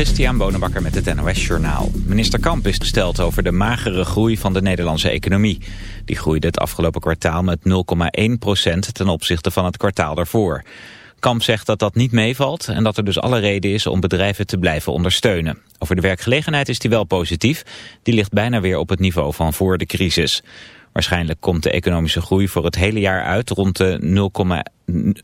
Christian Bonenbakker met het NOS Journaal. Minister Kamp is gesteld over de magere groei van de Nederlandse economie. Die groeide het afgelopen kwartaal met 0,1% ten opzichte van het kwartaal daarvoor. Kamp zegt dat dat niet meevalt en dat er dus alle reden is om bedrijven te blijven ondersteunen. Over de werkgelegenheid is hij wel positief. Die ligt bijna weer op het niveau van voor de crisis. Waarschijnlijk komt de economische groei voor het hele jaar uit rond de, 0,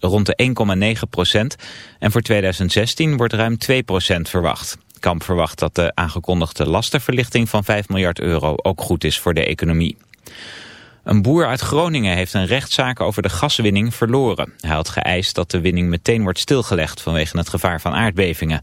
rond de 1,9 procent. En voor 2016 wordt ruim 2 procent verwacht. Kamp verwacht dat de aangekondigde lastenverlichting van 5 miljard euro ook goed is voor de economie. Een boer uit Groningen heeft een rechtszaak over de gaswinning verloren. Hij had geëist dat de winning meteen wordt stilgelegd vanwege het gevaar van aardbevingen.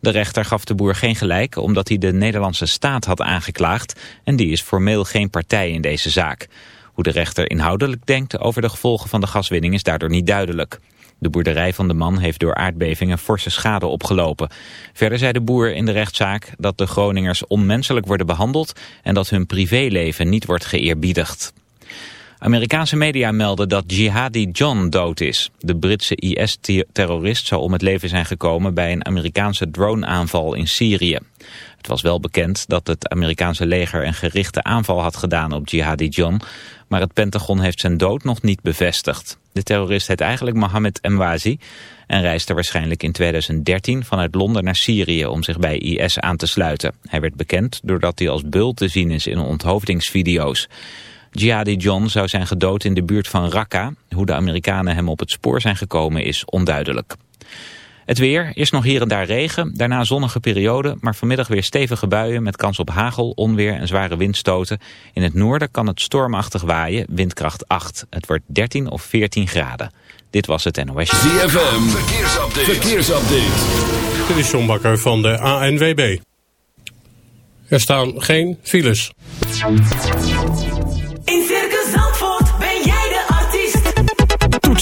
De rechter gaf de boer geen gelijk omdat hij de Nederlandse staat had aangeklaagd en die is formeel geen partij in deze zaak. Hoe de rechter inhoudelijk denkt over de gevolgen van de gaswinning is daardoor niet duidelijk. De boerderij van de man heeft door aardbevingen forse schade opgelopen. Verder zei de boer in de rechtszaak dat de Groningers onmenselijk worden behandeld en dat hun privéleven niet wordt geëerbiedigd. Amerikaanse media melden dat Jihadi John dood is. De Britse IS-terrorist zou om het leven zijn gekomen bij een Amerikaanse droneaanval in Syrië. Het was wel bekend dat het Amerikaanse leger een gerichte aanval had gedaan op Jihadi John, maar het Pentagon heeft zijn dood nog niet bevestigd. De terrorist heet eigenlijk Mohammed Mwazi en reisde waarschijnlijk in 2013 vanuit Londen naar Syrië om zich bij IS aan te sluiten. Hij werd bekend doordat hij als bul te zien is in onthoofdingsvideo's. Jihadi John zou zijn gedood in de buurt van Raqqa. Hoe de Amerikanen hem op het spoor zijn gekomen is onduidelijk. Het weer, is nog hier en daar regen, daarna zonnige periode, maar vanmiddag weer stevige buien met kans op hagel, onweer en zware windstoten. In het noorden kan het stormachtig waaien, windkracht 8. Het wordt 13 of 14 graden. Dit was het NOS. ZFM, verkeersupdate. verkeersupdate. Dit is John Bakker van de ANWB. Er staan geen files.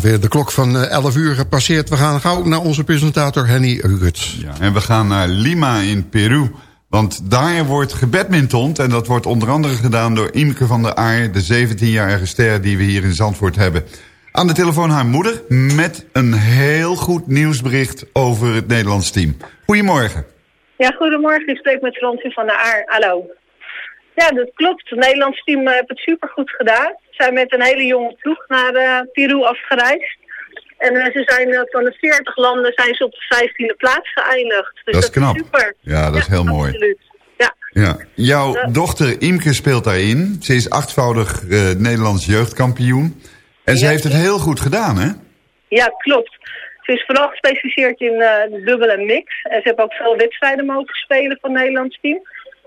De klok van 11 uur gepasseerd. We gaan gauw naar onze presentator Henny Rugerts. Ja, en we gaan naar Lima in Peru. Want daar wordt gebadmintond. En dat wordt onder andere gedaan door Imke van der Aar... de 17-jarige ster die we hier in Zandvoort hebben. Aan de telefoon haar moeder met een heel goed nieuwsbericht over het Nederlands team. Goedemorgen. Ja, goedemorgen. Ik spreek met Fransje van der Aar. Hallo. Ja, dat klopt. Het Nederlands team heeft het supergoed gedaan zijn met een hele jonge ploeg naar uh, Peru afgereisd. En uh, ze zijn uh, van de 40 landen zijn ze op de 15e plaats geëindigd. Dus dat is knap. Is super. Ja, dat is heel mooi. Absoluut. Ja. Ja. Jouw dochter Imke speelt daarin. Ze is achtvoudig Nederlands jeugdkampioen. En ze heeft het heel goed gedaan, hè? Ja, klopt. Ze is vooral gespecialiseerd in dubbel en mix. En ze heeft ook veel wedstrijden mogen spelen van het Nederlands team.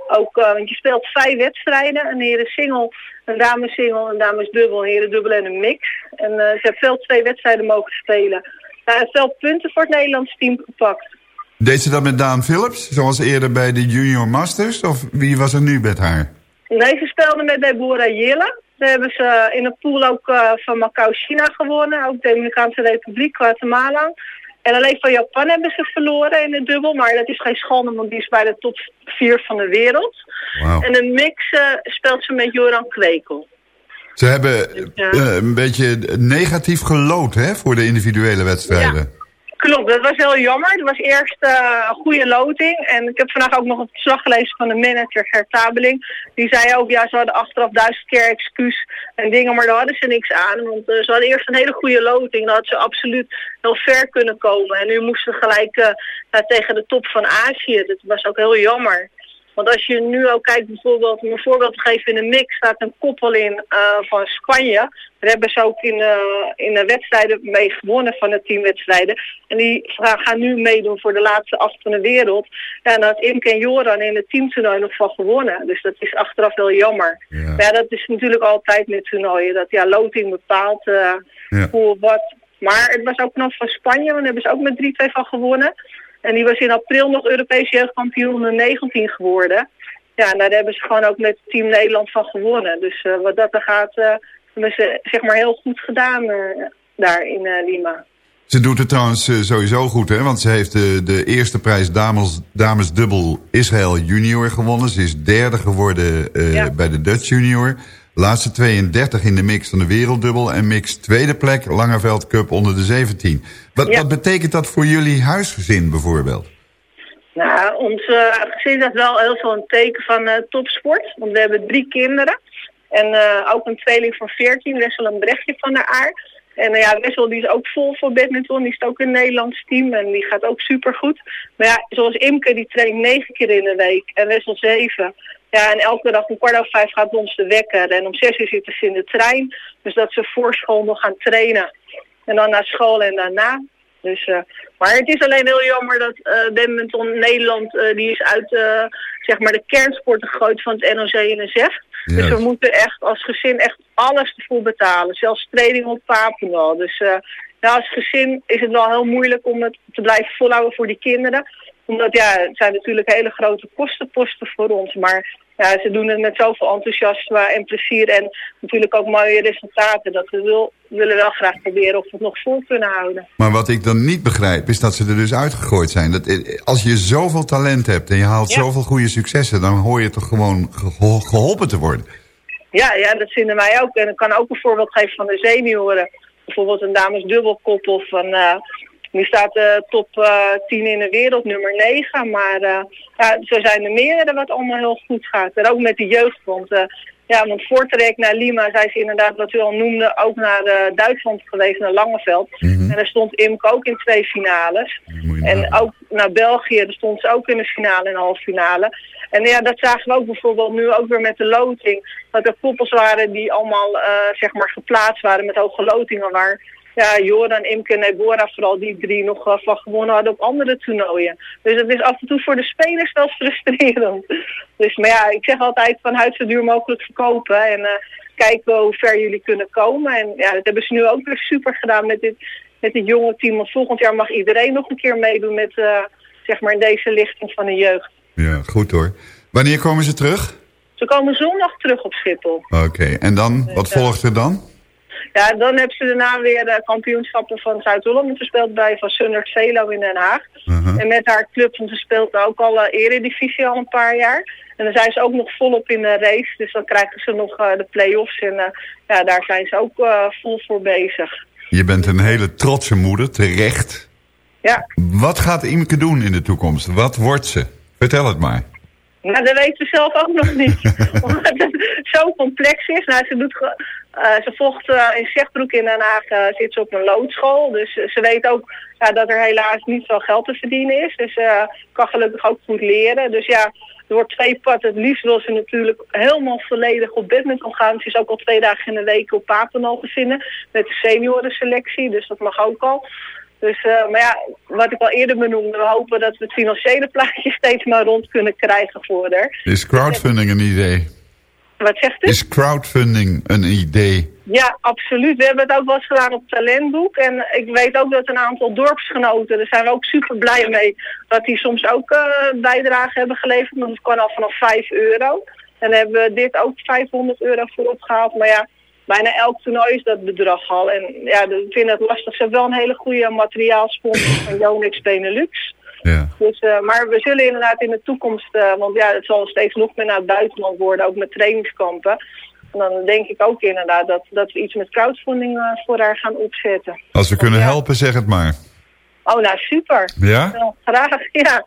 Ook, eh, want je speelt vijf wedstrijden. Een heren single, een dames single, een dames dubbel, een heren dubbel en een mix. En eh, ze heeft veel twee wedstrijden mogen spelen. Hij heeft veel punten voor het Nederlands team gepakt. Deed ze dat met Daan Phillips, zoals eerder bij de Junior Masters? Of wie was er nu met haar? Nee, ze speelde met Deborah Jille. Ze hebben ze in de pool ook eh, van Macau, China gewonnen. Ook Dominicaanse Republiek, Guatemala. En alleen van Japan hebben ze verloren in het dubbel. Maar dat is geen schande, want die is bij de top 4 van de wereld. En een mix speelt ze met Joran Kwekel. Ze hebben Ja. eh, een beetje negatief gelood hè, voor de individuele wedstrijden. Klopt, dat was heel jammer. Het was eerst eh, een goede loting. En ik heb vandaag ook nog een verslag gelezen van de manager Gert Tabeling. Die zei ook, ja, ze hadden achteraf duizend keer excuus en dingen, maar daar hadden ze niks aan. Want eh, ze hadden eerst een hele goede loting. Dan hadden ze absoluut heel ver kunnen komen. En nu moesten ze gelijk ja, tegen de top van Azië. Dat was ook heel jammer. Want als je nu ook kijkt bijvoorbeeld, om een voorbeeld te geven in de mix, staat een koppel in eh, van Spanje. Daar hebben ze ook in, eh, in de wedstrijden mee gewonnen van de teamwedstrijden. En die gaan nu meedoen voor de laatste acht van de wereld. Ja, en dan had Imke en Joran in het teamtoernooi nog van gewonnen. Dus dat is achteraf wel jammer. Ja. Maar ja, dat is natuurlijk altijd met toernooien. Dat ja, loting bepaalt Ja. hoe of wat. Maar het was ook nog van Spanje, want daar hebben ze ook met 3-2 van gewonnen. En die was in april nog Europees jeugdkampioen onder 19 geworden. Ja, en daar hebben ze gewoon ook met Team Nederland van gewonnen. Dus eh, wat dat er gaat, eh hebben ze zeg maar heel goed gedaan eh, daar in Lima. Ze doet het trouwens sowieso goed, hè? want ze heeft de, eerste prijs dames, dames dubbel Israël junior gewonnen. Ze is derde geworden Ja. bij de Dutch junior. Laatste 32 in de mix van de werelddubbel. En mix tweede plek, Langeveld Cup onder de 17. Wat, Ja. wat betekent dat voor jullie huisgezin bijvoorbeeld? Nou, ons eh, gezin is wel heel veel een teken van eh, topsport. Want we hebben drie kinderen. En eh, ook een tweeling van 14, Wessel een Brechtje van de Aar. En ja, Wessel die is ook vol voor badminton. Die is ook het Nederlands team en die gaat ook supergoed. Maar ja, zoals Imke, die traint negen keer in de week. En Wessel zeven. Ja, en elke dag om kwart over vijf gaat ons de wekker. En om zes uur zitten ze in de trein. Dus dat ze voor school nog gaan trainen. En dan naar school en daarna. Dus, eh, maar het is alleen heel jammer dat eh badminton Nederland, eh, die is uit zeg maar de kernsporten gegooid van het NOC-NSF. Dus Juist. we moeten echt als gezin echt alles ervoor betalen. Zelfs training op Papendal. Dus ja, als gezin is het wel heel moeilijk om het te blijven volhouden voor die kinderen. Omdat ja, het zijn natuurlijk hele grote kostenposten voor ons. Maar ja, ze doen het met zoveel enthousiasme en plezier. En natuurlijk ook mooie resultaten. Dat we wil, willen wel graag proberen of we het nog vol kunnen houden. Maar wat ik dan niet begrijp, is dat ze er dus uitgegooid zijn. Dat, eh, als je zoveel talent hebt en je haalt Ja. zoveel goede successen... dan hoor je toch gewoon geho- geholpen te worden. Ja, ja, dat vinden wij ook. En ik kan ook een voorbeeld geven van de senioren. Bijvoorbeeld een dames dubbelkoppel van... eh die staat eh, top eh 10 in de wereld, nummer 9. Maar eh, ja, zo zijn er meerdere wat allemaal heel goed gaat. En ook met de jeugd. Want, eh, ja, want voor trek naar Lima zijn ze inderdaad, wat u al noemde, ook naar eh, Duitsland geweest, naar Langeveld. En daar stond Imke ook in twee finales. En ook naar België, daar stond ze ook in de finale en de halve finale. En ja, dat zagen we ook bijvoorbeeld nu ook weer met de loting. Dat er koppels waren die allemaal eh, zeg maar geplaatst waren met hoge lotingen. Waar ja, Joran, Imke en Deborah vooral die drie nog eh, van gewonnen hadden op andere toernooien. Dus het is af en toe voor de spelers wel frustrerend. Dus maar ja, ik zeg altijd van huid zo duur mogelijk verkopen. En eh, kijken hoe ver jullie kunnen komen. En ja, dat hebben ze nu ook weer super gedaan met dit, met dit jonge team. Want volgend jaar mag iedereen nog een keer meedoen met eh, zeg maar in deze lichting van de jeugd. Ja, goed hoor. Wanneer komen ze terug? Ze komen zondag terug op Schiphol. Oké, en dan? Wat volgt er dan? Ja, dan hebben ze daarna weer de kampioenschappen van Zuid-Holland gespeeld bij Van Sundert Velo in Den Haag. Uh-huh. En met haar club, want ze speelt ook al uh, eredivisie al een paar jaar. En dan zijn ze ook nog volop in de race. Dus dan krijgen ze nog uh, de play-offs. En ja, daar zijn ze ook vol voor bezig. Je bent een hele trotse moeder, terecht. Ja. Wat gaat Imke doen in de toekomst? Wat wordt ze? Vertel het maar. Nou, dat weet ze zelf ook nog niet. Omdat het zo complex is. Nou, ze, doet, uh, ze volgt uh, in Zegbroek in Den Haag, uh, zit ze op een loodschool. Dus ze weet ook dat er helaas niet veel geld te verdienen is. Dus ze kan gelukkig ook goed leren. Dus ja, er wordt twee pad. Het liefst wil ze natuurlijk helemaal volledig op badminton gaan. Ze is ook al twee dagen in de week op Papendal te vinden. Met de seniorenselectie, dus dat mag ook al. Dus, eh, maar ja, wat ik al eerder benoemde, we hopen dat we het financiële plaatje steeds maar rond kunnen krijgen voor haar. Is crowdfunding een idee? Wat zegt u? Is crowdfunding een idee? Ja, absoluut. We hebben het ook wel eens gedaan op Talentboek. En ik weet ook dat een aantal dorpsgenoten, daar zijn we ook super blij mee, dat die soms ook eh bijdrage hebben geleverd. Want het kan al vanaf 5 euro. En dan hebben we dit ook 500 euro voor opgehaald. Maar ja, bijna elk toernooi is dat bedrag al. En ja, ik vind het lastig. Ze hebben wel een hele goede materiaalsponsor van Yonex Benelux. Ja. Dus, eh, maar we zullen inderdaad in de toekomst, eh, want ja, het zal steeds nog meer naar het buitenland worden, ook met trainingskampen. En dan denk ik ook inderdaad dat, dat we iets met crowdfunding eh, voor haar gaan opzetten. Als we kunnen helpen, zeg het maar. Oh, nou super. Ja? Graag, ja.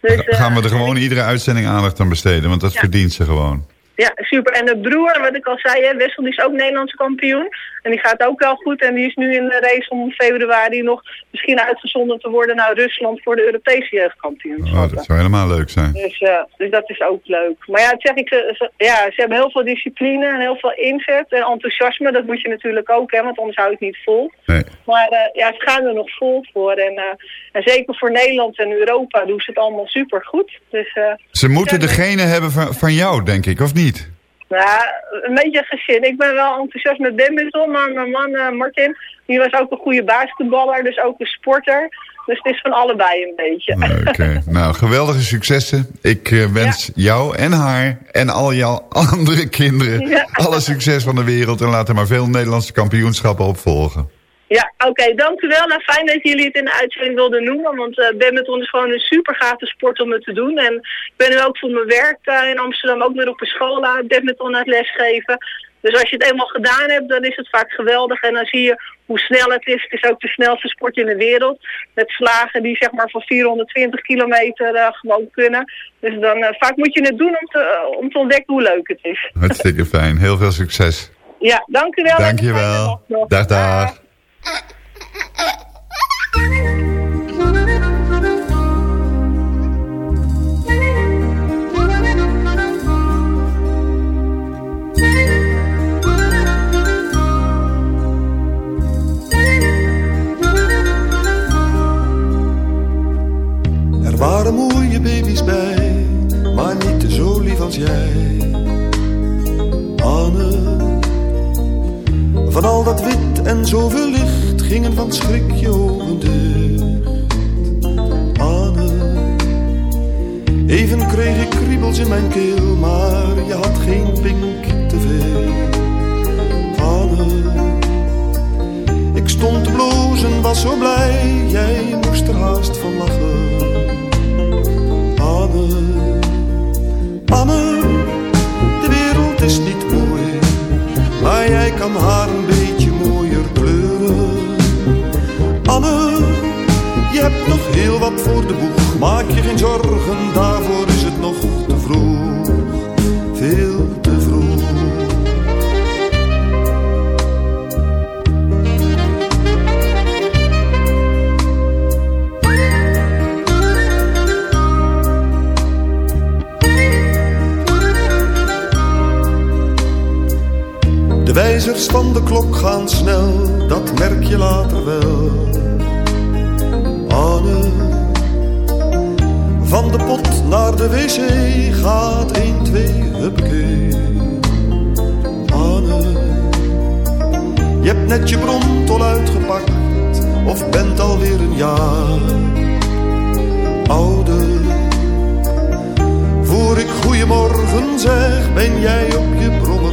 Dus, Gaan we er gewoon iedere uitzending aandacht aan besteden, want dat Ja. verdient ze gewoon. Ja, super. En de broer, wat ik al zei, hè, Wessel, die is ook Nederlands kampioen. En die gaat ook wel goed. En die is nu in de race om februari nog misschien uitgezonden te worden naar Rusland voor de Europese jeugdkampioenschappen. Oh, dat zou helemaal leuk zijn. Dus, eh, dus dat is ook leuk. Maar ja, zeg ik, ze, ze- ja, ze hebben heel veel discipline en heel veel inzet en enthousiasme. Dat moet je natuurlijk ook, hè, want anders hou je het niet vol. Nee. Maar eh, ja, ze gaan er nog vol voor. En, eh, en zeker voor Nederland en Europa doen ze het allemaal super goed. Dus eh, Ze moeten degene hebben van, van jou, denk ik, of niet? Ja, een beetje gezin. Ik ben wel enthousiast met badminton, maar mijn man eh, Martin, die was ook een goede basketballer, dus ook een sporter. Dus het is van allebei een beetje. Oké, nou, geweldige successen. Ik eh, wens jou en haar en al jouw andere kinderen Ja. alle succes van de wereld. En laat er maar veel Nederlandse kampioenschappen op volgen. Ja, oké, dank u wel. Nou, fijn dat jullie het in de uitzending wilden noemen, want eh badminton is gewoon een super gave sport om het te doen. En ik ben nu ook voor mijn werk eh, in Amsterdam ook weer op een school aan het badminton aan het lesgeven. Dus als je het eenmaal gedaan hebt, dan is het vaak geweldig. En dan zie je hoe snel het is. Het is ook de snelste sport in de wereld. Met slagen die zeg maar van 420 kilometer eh, gewoon kunnen. Dus dan eh, vaak moet je het doen om te, eh, om te ontdekken hoe leuk het is. Hartstikke fijn. Heel veel succes. Ja, dank u wel. Dank je En een fijne wel. dag. Dag, dag. Er waren mooie baby's bij, maar niet zo lief als jij. Anne, van al dat wit en zoveel licht gingen van schrik je ogen dicht. Anne, even kreeg ik kriebels in mijn keel, maar je had geen pink te veel. Anne, ik stond te blozen, was zo blij, jij moest er haast van lachen. Anne, Anne, de wereld is niet mooi, maar jij kan haar een beetje mooier kleuren. Anne, je hebt nog heel wat voor de boeg, maak je geen zorgen, daarvoor Van de klok gaan snel, dat merk je later wel. Anne, van de pot naar de wc gaat 1, 2, huppakee. Anne, je hebt net je bron uitgepakt, of bent alweer een jaar ouder. Voor ik goeiemorgen zeg, ben jij op je brommer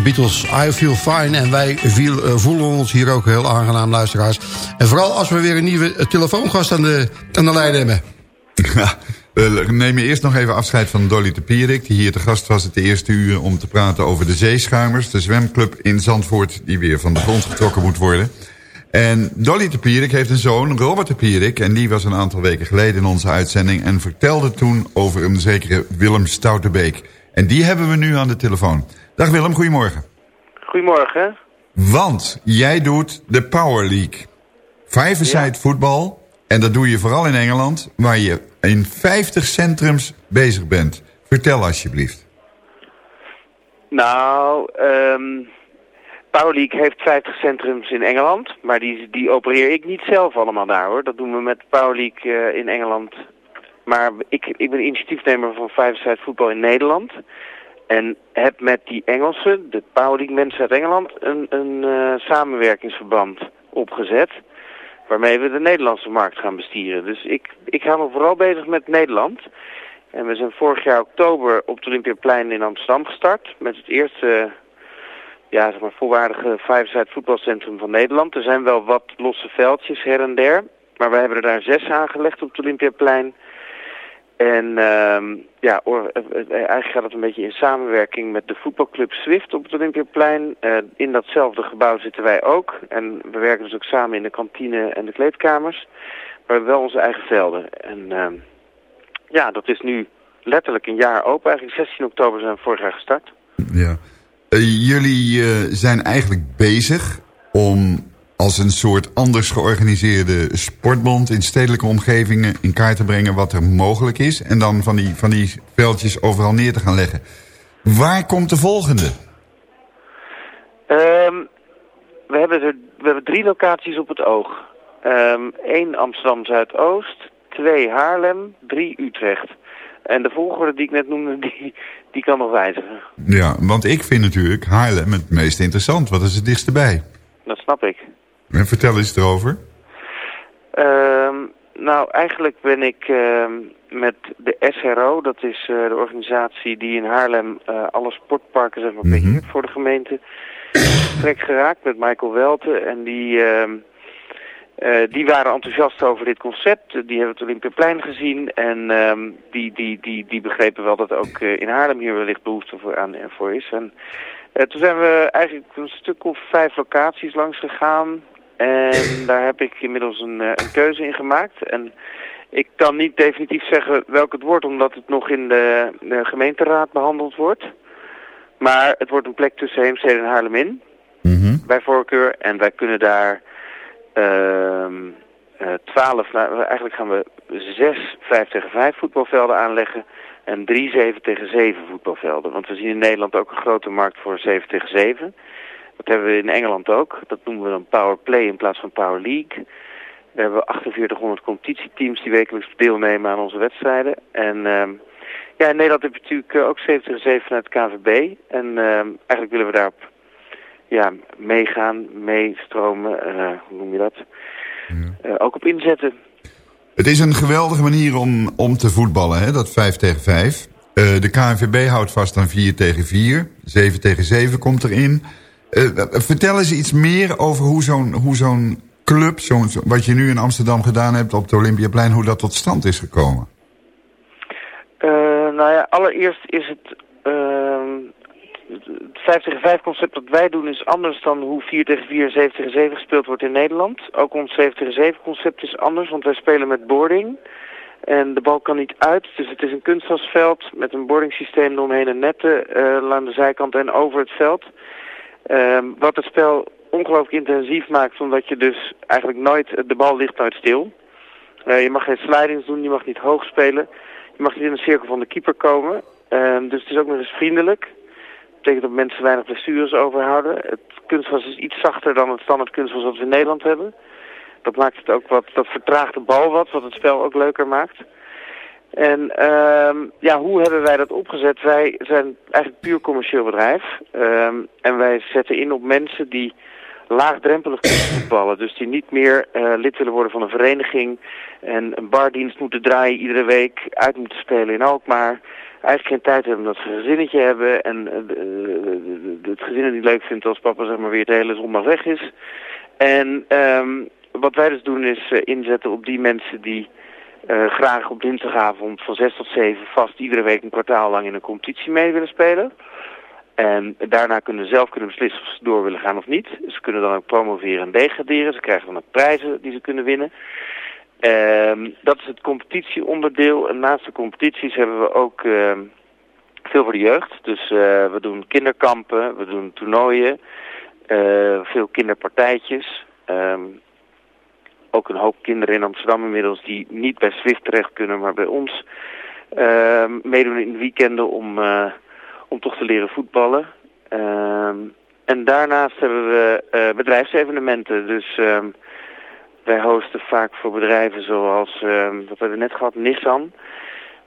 De Beatles, I Feel Fine. En wij eh, voelen ons hier ook heel aangenaam, luisteraars. En vooral als we weer een nieuwe eh, telefoongast aan de, aan de lijn hebben. We nemen eerst nog even afscheid van Dolly de Pierik... die hier te gast was het de eerste uur om te praten over de Zeeschuimers... de zwemclub in Zandvoort die weer van de grond getrokken moet worden. En Dolly de Pierik heeft een zoon, Robert de Pierik... en die was een aantal weken geleden in onze uitzending... en vertelde toen over een zekere Willem Stoutenbeek. En die hebben we nu aan de telefoon. Dag Willem, goedemorgen. Goedemorgen. Want jij doet de Power League. Vijverside voetbal. En dat doe je vooral in Engeland, waar je in 50 centrums bezig bent. Vertel alsjeblieft. Nou, ehm Power League heeft 50 centrums in Engeland, maar die, die opereer ik niet zelf allemaal daar hoor. Dat doen we met Power League eh, in Engeland. Maar ik, ik ben initiatiefnemer van Vijverside voetbal in Nederland. En heb met die Engelsen, de League mensen uit Engeland, een, een eh, samenwerkingsverband opgezet. Waarmee we de Nederlandse markt gaan bestieren. Dus ik, ik ga me vooral bezig met Nederland. En we zijn vorig jaar oktober op het Olympiaplein in Amsterdam gestart. Met het eerste ja, zeg maar, volwaardige vijfzijde voetbalcentrum van Nederland. Er zijn wel wat losse veldjes her en der. Maar we hebben er daar zes aangelegd op het Olympiaplein. En ehm, ja, or- eh, eh, eigenlijk gaat het een beetje in samenwerking met de voetbalclub Swift op het Olympiaplein. Eh, in datzelfde gebouw zitten wij ook. En we werken dus ook samen in de kantine en de kleedkamers. Maar we hebben wel onze eigen velden. En ehm, ja, dat is nu letterlijk een jaar open. Eigenlijk 16 oktober zijn we vorig jaar gestart. Ja. Eh, jullie eh, zijn eigenlijk bezig om als een soort anders georganiseerde sportbond... in stedelijke omgevingen in kaart te brengen wat er mogelijk is... en dan van die, van die veldjes overal neer te gaan leggen. Waar komt de volgende? Ehm, we, hebben er, we hebben drie locaties op het oog. Eén Amsterdam Zuidoost, twee Haarlem, drie Utrecht. En de volgorde die ik net noemde, die, die kan nog wijzigen. Ja, want ik vind natuurlijk Haarlem het meest interessant. Wat is het dichtst bij? Dat snap ik. En vertel eens erover. Ehm, nou, eigenlijk ben ik ehm, met de SRO, dat is eh, de organisatie die in Haarlem eh, alle sportparken zeg maar, beheert voor de gemeente, gesprek geraakt met Michael Welte. En die, ehm, eh, die waren enthousiast over dit concept. Die hebben het Olympiaplein gezien en die, die, die, die begrepen wel dat ook in Haarlem hier wellicht behoefte voor, aan, en voor is. En toen zijn we eigenlijk een stuk of vijf locaties langs gegaan. En daar heb ik inmiddels een, eh, een keuze in gemaakt. En ik kan niet definitief zeggen welk het wordt, omdat het nog in de, de gemeenteraad behandeld wordt. Maar het wordt een plek tussen Heemstede en Haarlem bij voorkeur. En wij kunnen daar ehm eh, 12, nou, eigenlijk gaan we zes 5 tegen 5 voetbalvelden aanleggen. En drie 7 tegen 7 voetbalvelden. Want we zien in Nederland ook een grote markt voor 7 tegen 7. Dat hebben we in Engeland ook. Dat noemen we dan Power Play in plaats van Power League. We hebben 4800 competitieteams die wekelijks deelnemen aan onze wedstrijden. En ehm, ja, in Nederland heb je natuurlijk eh, ook 7 tegen 7 vanuit het KVB. En ehm, eigenlijk willen we daarop ja, meegaan, meestromen, eh, hoe noem je dat? Eh, ook op inzetten. Het is een geweldige manier om, om te voetballen, hè? dat 5 tegen 5. Eh, de KNVB houdt vast aan 4 tegen 4. 7 tegen 7 komt erin. Eh, vertel eens iets meer over hoe zo'n hoe zo'n club, zo- wat je nu in Amsterdam gedaan hebt op het Olympiaplein, hoe dat tot stand is gekomen. Eh, nou ja, allereerst is het... ehm, het 5 tegen 5 concept dat wij doen is anders dan hoe 4 tegen 4 en 7 tegen 7 gespeeld wordt in Nederland. Ook ons 7 tegen 7 concept is anders, want wij spelen met boarding. En de bal kan niet uit, dus het is een kunstgrasveld met een boardingsysteem eromheen en netten eh, aan de zijkant en over het veld. Ehm, wat het spel ongelooflijk intensief maakt, omdat je dus eigenlijk nooit, de bal ligt nooit stil. Eh, je mag geen slidings doen, je mag niet hoog spelen. Je mag niet in de cirkel van de keeper komen. Ehm, dus het is ook nog eens vriendelijk. Dat betekent dat mensen weinig blessures overhouden. Het kunstgras is iets zachter dan het standaard kunstgras dat we in Nederland hebben. Dat maakt het ook wat, dat vertraagt de bal wat, wat het spel ook leuker maakt. En ehm, ja, hoe hebben wij dat opgezet? Wij zijn eigenlijk puur commercieel bedrijf. Ehm, en wij zetten in op mensen die laagdrempelig kunnen voetballen. Dus die niet meer eh, lid willen worden van een vereniging. En een bardienst moeten draaien iedere week. Uit moeten spelen in Alkmaar. Eigenlijk geen tijd hebben omdat ze een gezinnetje hebben. En eh, het gezin het niet leuk vindt als papa zeg maar weer de hele zondag weg is. En ehm, wat wij dus doen is eh, inzetten op die mensen die eh, graag op dinsdagavond van 6 tot 7 vast iedere week een kwartaal lang in een competitie mee willen spelen. En daarna kunnen ze zelf kunnen beslissen of ze door willen gaan of niet. Ze kunnen dan ook promoveren en degraderen. Ze krijgen dan ook prijzen die ze kunnen winnen. Ehm, dat is het competitieonderdeel. En naast de competities hebben we ook ehm, veel voor de jeugd. Dus eh, we doen kinderkampen, we doen toernooien, eh, veel kinderpartijtjes. Ehm, ook een hoop kinderen in Amsterdam inmiddels die niet bij Swift terecht kunnen, maar bij ons ehm, meedoen in weekenden om, eh, om toch te leren voetballen. Ehm, en daarnaast hebben we eh, bedrijfsevenementen. Dus ehm, wij hosten vaak voor bedrijven zoals, wat hebben we net gehad, Nissan.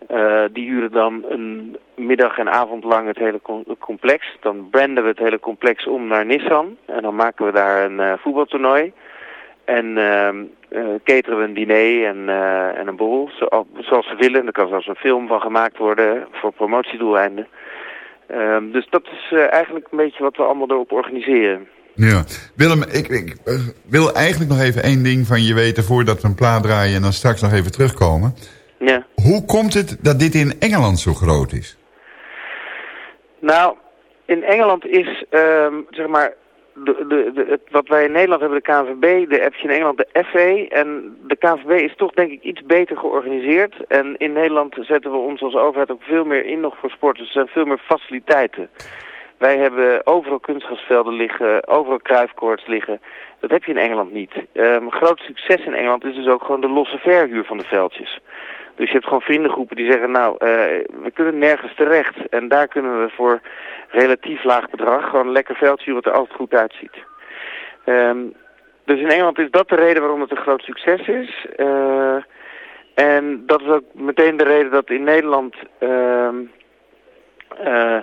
Eh, die huren dan een middag en avond lang het hele com- complex. Dan branden we het hele complex om naar Nissan. En dan maken we daar een voetbaltoernooi. En eh, cateren we een diner en, eh, en een borrel, zo, zoals ze willen. En er kan zelfs een film van gemaakt worden voor promotiedoeleinden. Ehm, dus dat is eh, eigenlijk een beetje wat we allemaal erop organiseren. Ja. Willem, ik, ik wil eigenlijk nog even één ding van je weten voordat we een plaat draaien en dan straks nog even terugkomen. Ja. Hoe komt het dat dit in Engeland zo groot is? Nou, in Engeland is, ehm, zeg maar, de, de, wat wij in Nederland hebben, de KNVB, de je in Engeland de FA. En de KNVB is toch denk ik iets beter georganiseerd. En in Nederland zetten we ons als overheid ook veel meer in nog voor sport. Dus er zijn veel meer faciliteiten. Wij hebben overal kunstgrasvelden liggen, overal kruifkoorts liggen. Dat heb je in Engeland niet. Een groot succes in Engeland is dus ook gewoon de losse verhuur van de veldjes. Dus je hebt gewoon vriendengroepen die zeggen, nou, eh, we kunnen nergens terecht. En daar kunnen we voor relatief laag bedrag gewoon een lekker veldje wat er altijd goed uitziet. Ehm, dus in Engeland is dat de reden waarom het een groot succes is. Eh, en dat is ook meteen de reden dat in Nederland ehm, eh,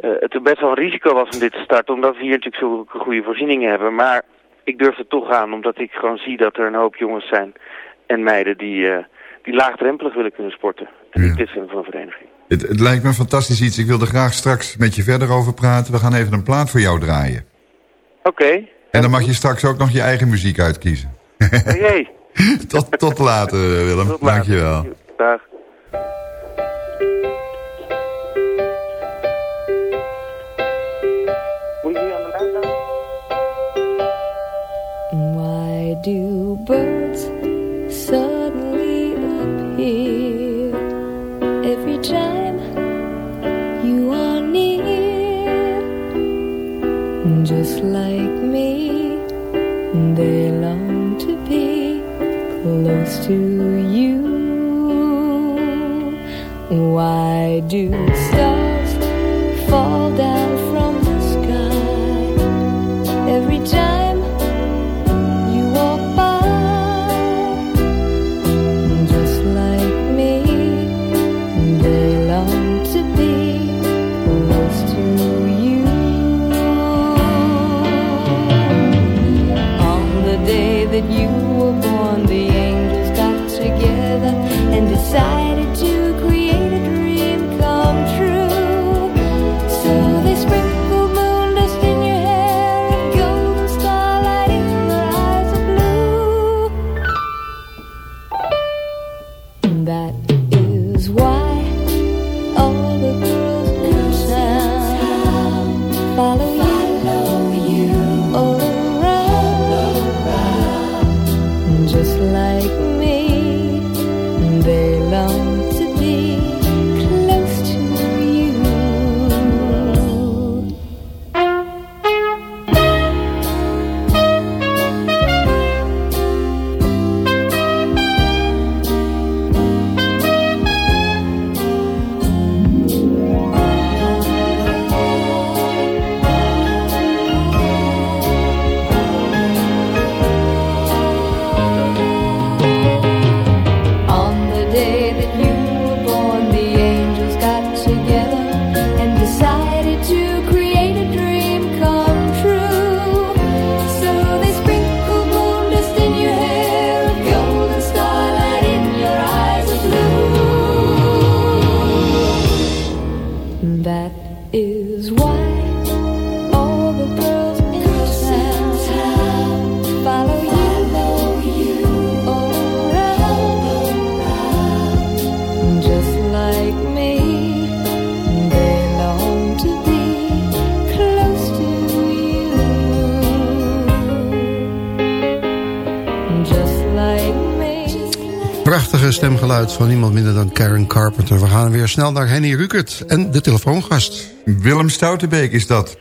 het best wel een risico was om dit te starten. Omdat we hier natuurlijk zulke goede voorzieningen hebben. Maar ik durf het toch aan, omdat ik gewoon zie dat er een hoop jongens zijn en meiden die, die laagdrempelig willen kunnen sporten. En lid zijn van een vereniging. Het, het lijkt me fantastisch iets. Ik wil er graag straks met je verder over praten. We gaan even een plaat voor jou draaien. Oké. En dan mag je straks ook nog je eigen muziek uitkiezen. Jee. tot, tot later, Willem. Dankjewel. Dag. Why do to you. Why do stars Stemgeluid van niemand minder dan Karen Carpenter. We gaan weer snel naar Henny Rukert en de telefoongast. Willem Stoutenbeek is dat.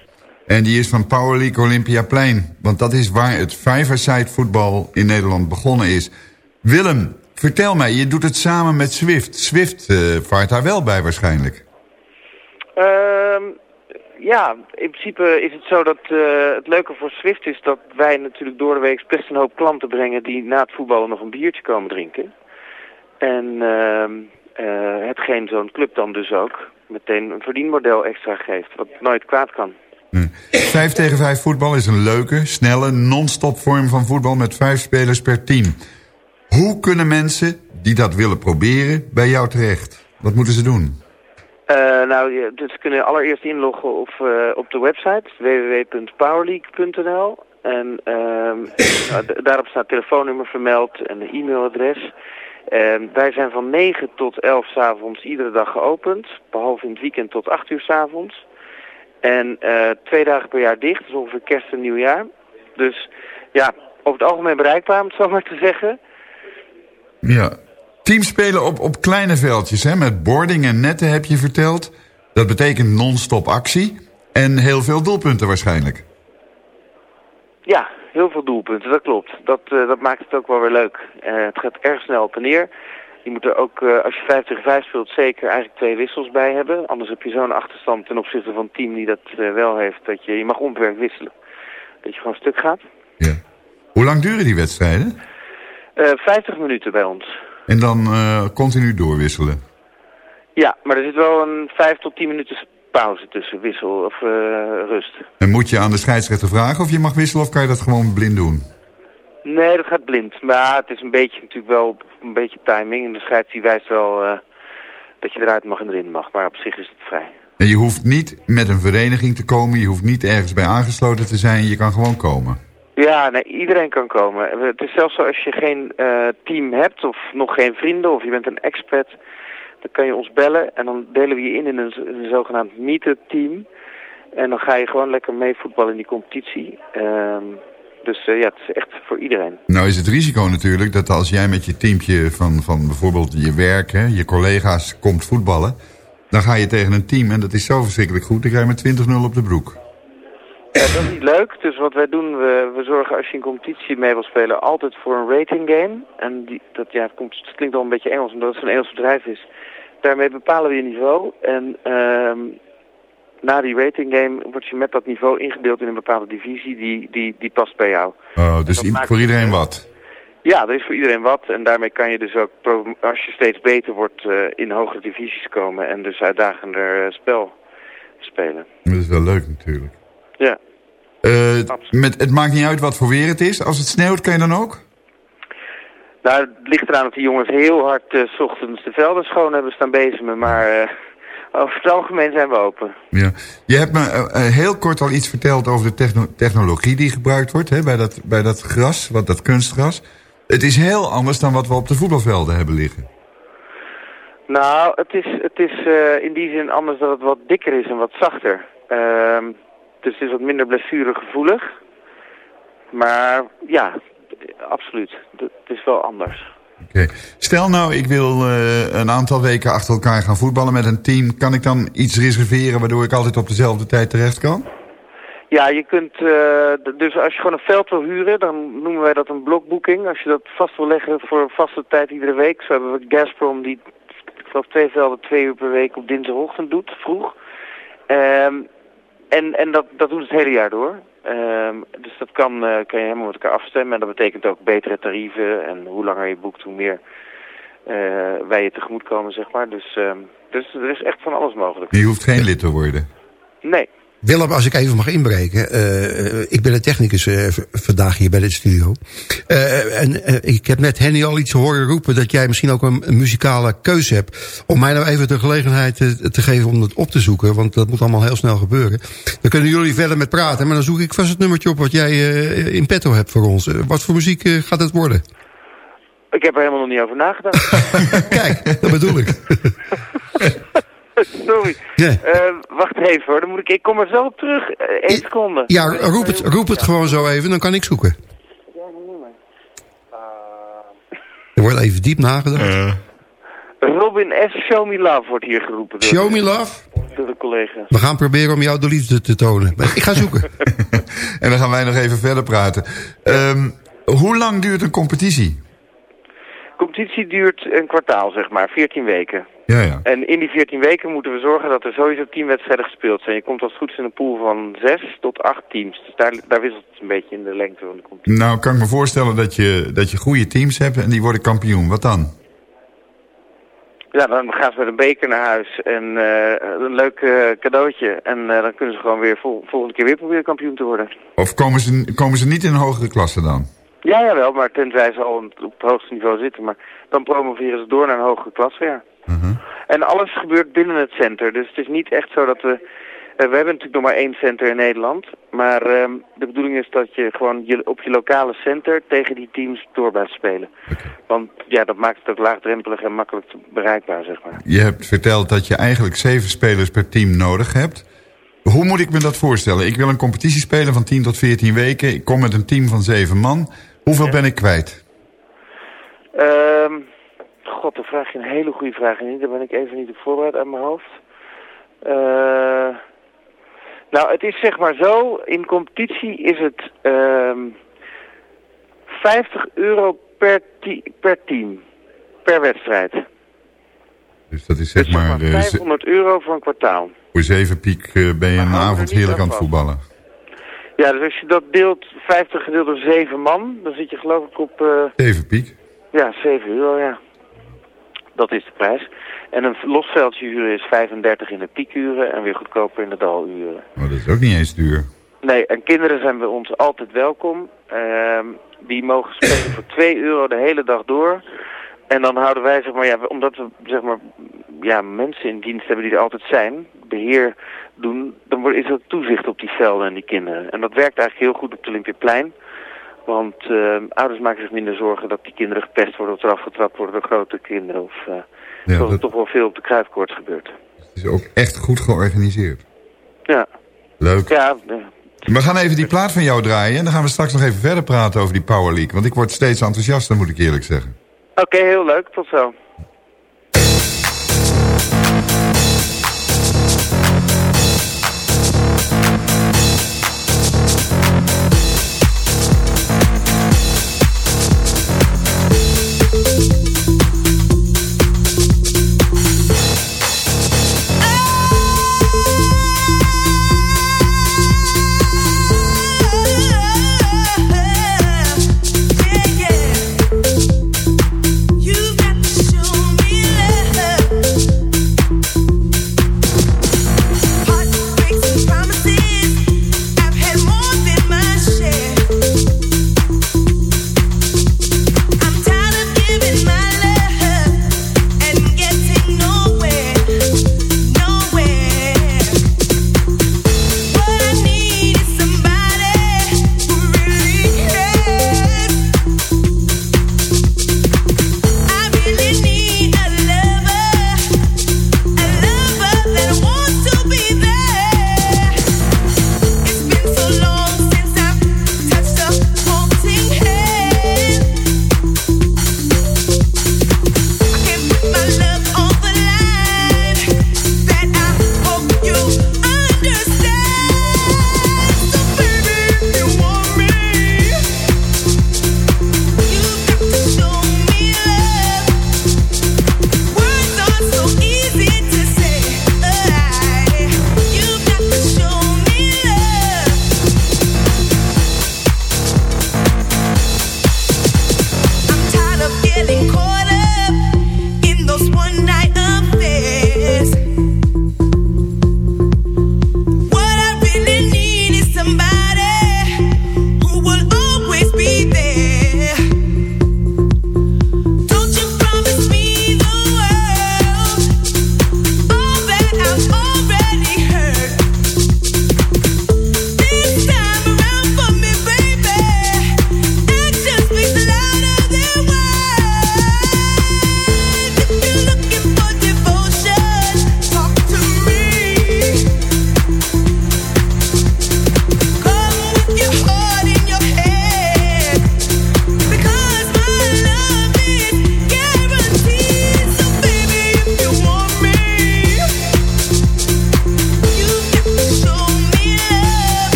En die is van Power League Olympiaplein. Want dat is waar het five-a-side voetbal in Nederland begonnen is. Willem, vertel mij, je doet het samen met Swift. Swift eh, vaart daar wel bij waarschijnlijk. Ehm, ja, in principe is het zo dat eh, het leuke voor Swift is dat wij natuurlijk door de week best een hoop klanten brengen die na het voetballen nog een biertje komen drinken. En ehm, eh, hetgeen zo'n club dan dus ook meteen een verdienmodel extra geeft, wat nooit kwaad kan. Vijf tegen vijf voetbal is een leuke, snelle, non-stop vorm van voetbal met vijf spelers per team. Hoe kunnen mensen die dat willen proberen bij jou terecht? Wat moeten ze doen? Eh, nou, dus ze kunnen allereerst inloggen op, eh, op de website www.powerleague.nl en ehm, nou, daarop staat telefoonnummer vermeld en een e-mailadres. Ehm, wij zijn van 9 tot 11 s avonds iedere dag geopend, behalve in het weekend tot 8 uur s avonds. En eh, twee dagen per jaar dicht, dus ongeveer kerst en nieuwjaar. Dus ja, over het algemeen bereikbaar, om het zo maar te zeggen. Ja. Teamspelen op, op kleine veldjes, hè, met boarding en netten heb je verteld. Dat betekent non-stop actie en heel veel doelpunten waarschijnlijk. Ja, heel veel doelpunten, dat klopt. Dat, eh, dat maakt het ook wel weer leuk. Eh, het gaat erg snel op en neer. Je moet er ook, eh, als je 5 tegen 5 speelt, zeker eigenlijk twee wissels bij hebben. Anders heb je zo'n achterstand ten opzichte van een team die dat wel heeft. Dat je, je mag onbeperkt wisselen. Dat je gewoon stuk gaat. Hoe lang duren die wedstrijden? Eh 50 minuten bij ons. En dan continu doorwisselen. Ja, maar er zit wel een 5 tot 10 minuten pauze tussen wissel of eh, rust. En moet je aan de scheidsrechter vragen of je mag wisselen of kan je dat gewoon blind doen? Nee, dat gaat blind. Maar het is een beetje natuurlijk wel een beetje timing. En de scheids die wijst wel eh, dat je eruit mag en erin mag. Maar op zich is het vrij. En je hoeft niet met een vereniging te komen, je hoeft niet ergens bij aangesloten te zijn, je kan gewoon komen. Ja, nee, iedereen kan komen. Het is zelfs zo als je geen eh, team hebt of nog geen vrienden of je bent een expert, dan kan je ons bellen en dan delen we je in in een, zogenaamd meet team. En dan ga je gewoon lekker mee voetballen in die competitie. Ehm, dus eh, ja, het is echt voor iedereen. Nou is het risico natuurlijk dat als jij met je teampje van, van bijvoorbeeld je werk, je collega's komt voetballen, dan ga je tegen een team en dat is zo verschrikkelijk goed, dan ga je met 20-0 op de broek. Eh, dat is niet leuk. Dus wat wij doen, we, we zorgen als je een competitie mee wil spelen altijd voor een rating game. En die, dat, ja, het, komt, het klinkt al een beetje Engels, omdat het zo'n Engels bedrijf is. Daarmee bepalen we je niveau. En ehm, na die rating game word je met dat niveau ingedeeld in een bepaalde divisie die, die, die past bij jou. Oh, dus maakt voor iedereen wat. Ja, er is voor iedereen wat. En daarmee kan je dus ook, als je steeds beter wordt, eh, in hogere divisies komen. En dus uitdagender eh, spel spelen. Dat is wel leuk natuurlijk. Ja. Eh, met, het maakt niet uit wat voor weer het is. Als het sneeuwt, kan je dan ook? Nou, het ligt eraan dat die jongens heel hard eh, 's ochtends de velden schoon hebben staan bezemen. Maar eh, over het algemeen zijn we open. Ja. Je hebt me heel kort al iets verteld over de techno- technologie die gebruikt wordt hè, bij, dat, bij dat gras, wat, dat kunstgras. Het is heel anders dan wat we op de voetbalvelden hebben liggen. Nou, het is, het is in die zin anders dat het wat dikker is en wat zachter. Ehm, dus het is wat minder blessuregevoelig. Maar ja, absoluut. Het is wel anders. Oké. Stel nou, ik wil eh, een aantal weken achter elkaar gaan voetballen met een team. Kan ik dan iets reserveren waardoor ik altijd op dezelfde tijd terecht kan? Ja, je kunt, eh, dus als je gewoon een veld wil huren, dan noemen wij dat een blokboeking. Als je dat vast wil leggen voor een vaste tijd iedere week. Zo hebben we Gazprom die, ik geloof twee velden twee uur per week op dinsdagochtend doet, vroeg. Ehm, en en dat, dat doet het hele jaar door. Ehm, dus dat kan, eh, kan je helemaal met elkaar afstemmen. En dat betekent ook betere tarieven. En hoe langer je boekt, hoe meer eh, wij je tegemoet komen, zeg maar. Dus, ehm, dus er is echt van alles mogelijk. Je hoeft geen lid te worden. Nee. Willem, als ik even mag inbreken. eh, ik ben de technicus eh, vandaag hier bij dit studio. Eh, en ik heb net Henny al iets horen roepen... dat jij misschien ook een, een muzikale keuze hebt. Om mij nou even de gelegenheid te geven om dat op te zoeken. Want dat moet allemaal heel snel gebeuren. Dan kunnen jullie verder met praten. Maar dan zoek ik vast het nummertje op wat jij in petto hebt voor ons. Wat voor muziek gaat het worden? Ik heb er helemaal nog niet over nagedacht. Kijk, dat bedoel ik. Sorry. Ja. Eh, wacht even hoor, dan moet ik, ik kom er zo op terug. Eén seconde. Ja, roep het, roep het gewoon zo even, dan kan ik zoeken. Er wordt even diep nagedacht. Robin S. Show Me Love wordt hier geroepen. Door, Show me love. Door de collega. We gaan proberen om jou de liefde te tonen. Ik ga zoeken. En dan gaan wij nog even verder praten. Ehm, hoe lang duurt een competitie? competitie duurt een kwartaal, zeg maar, 14 weken. Ja, ja. En in die 14 weken moeten we zorgen dat er sowieso 10 wedstrijden gespeeld zijn. Je komt als goed in een pool van 6 tot 8 teams. Dus daar, daar wisselt het een beetje in de lengte van de competitie. Nou, kan ik me voorstellen dat je, dat je goede teams hebt en die worden kampioen. Wat dan? Ja, dan gaan ze met een beker naar huis en eh, een leuk eh, cadeautje. En eh, dan kunnen ze gewoon weer vol- volgende keer weer proberen kampioen te worden. Of komen ze, komen ze niet in een hogere klasse dan? Ja, jawel, maar tenzij ze al op het hoogste niveau zitten. Maar dan promoveren ze door naar een hogere klasse, ja. En alles gebeurt binnen het center. Dus het is niet echt zo dat we... eh, we hebben natuurlijk nog maar één center in Nederland. Maar ehm, de bedoeling is dat je gewoon je, op je lokale center tegen die teams door blijft spelen. Want ja, dat maakt het ook laagdrempelig en makkelijk bereikbaar, zeg maar. Je hebt verteld dat je eigenlijk zeven spelers per team nodig hebt. Hoe moet ik me dat voorstellen? Ik wil een competitie spelen van 10 tot 14 weken. Ik kom met een team van zeven man. Hoeveel ben ik kwijt? Ehm God, dan vraag je een hele goede vraag. En daar ben ik even niet op voorbereid uit mijn hoofd. Eh, nou, het is zeg maar zo. In competitie is het ehm 50 euro per, per team. Per wedstrijd. Dus dat is zeg maar... eh, ze- 500 euro voor een kwartaal. voor zeven piek eh, ben je een avond er heerlijk aan het voetballen. Ja, dus als je dat deelt, 50 gedeeld door 7 man, dan zit je geloof ik op... eh, Zeven piek. Ja, 7 euro, ja. Dat is de prijs. En een losveldje huren is 35 in de piekuren en weer goedkoper in de daluren. Maar dat is ook niet eens duur. Nee, en kinderen zijn bij ons altijd welkom. Ehm, die mogen spelen voor 2 euro de hele dag door. En dan houden wij, zeg maar, ja, omdat we zeg maar, ja, mensen in dienst hebben die er altijd zijn, beheer doen, dan wordt- is er toezicht op die velden en die kinderen. En dat werkt eigenlijk heel goed op het Olympiaplein. Want ehm, ouders maken zich minder zorgen dat die kinderen gepest worden of eraf getrapt worden door grote kinderen. Of eh Ja, dat er toch wel veel op de kruifkoorts gebeurt. is ook echt goed georganiseerd. Ja. Leuk. Ja, eh, We gaan even die plaat van jou draaien en dan gaan we straks nog even verder praten over die Power League. Want ik word steeds enthousiaster, moet ik eerlijk zeggen. oké, heel leuk. Tot zo.